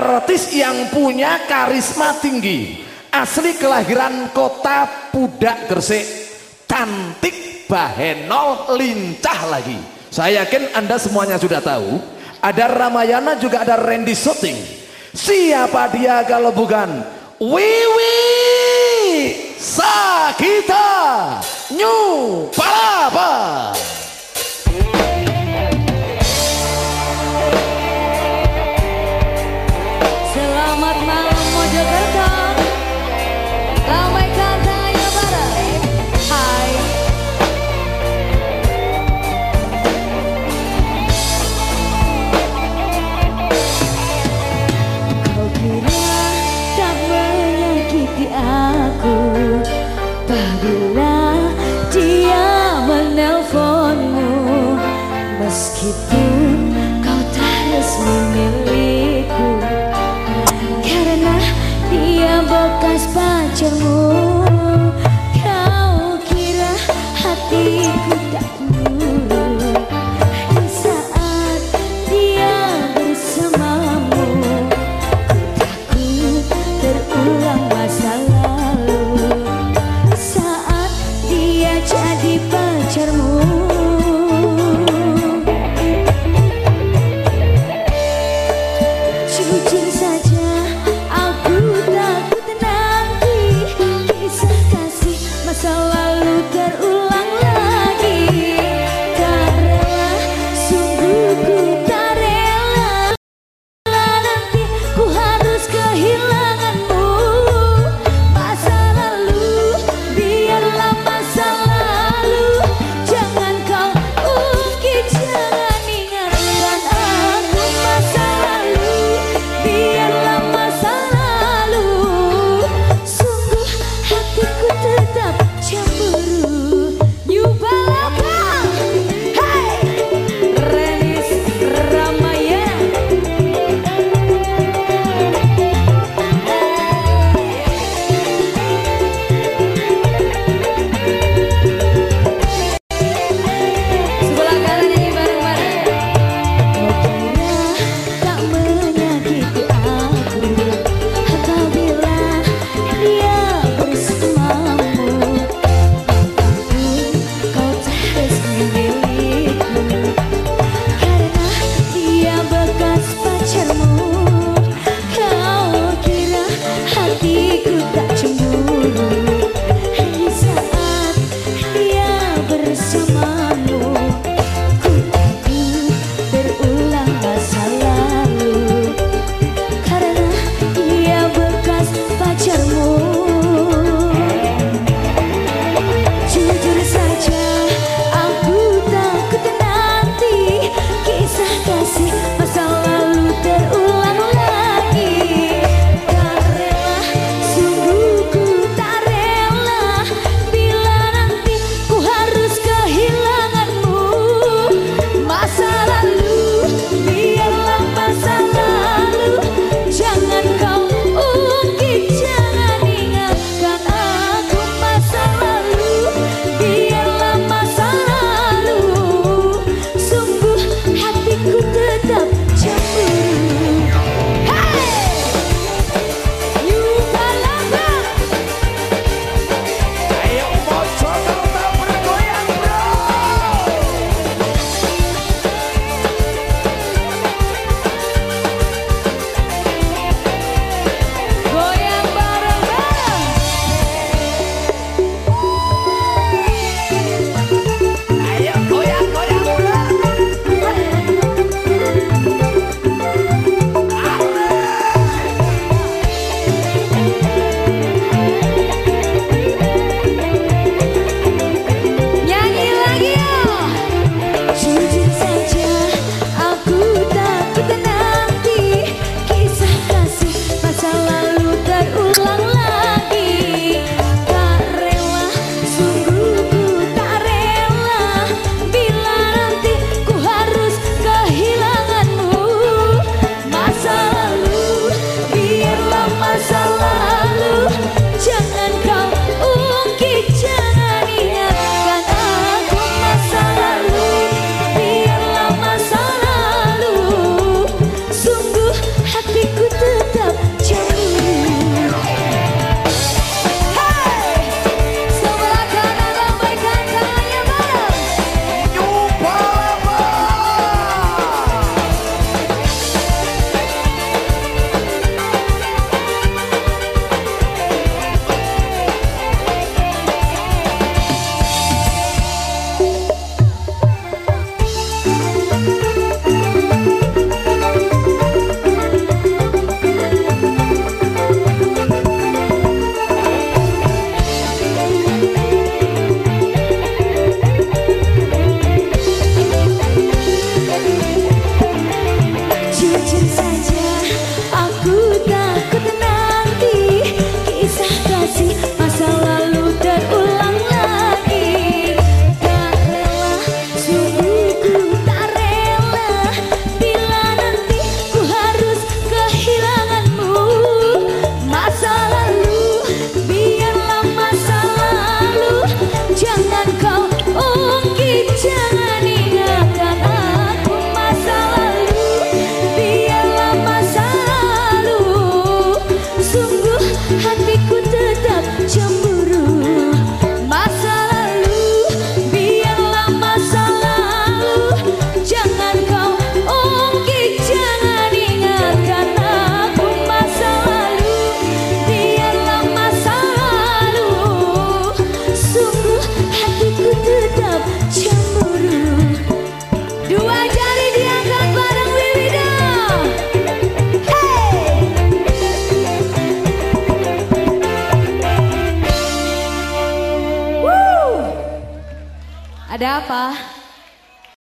artis yang punya karisma tinggi. Asli kelahiran kota Pudak Gresik. Cantik bahenol lincah lagi. Saya yakin anda semuanya sudah tahu ada Ramayana juga ada Randy Shooting siapa dia kalau bukan Wiwi Sakita New Palapa Biar Ada apa?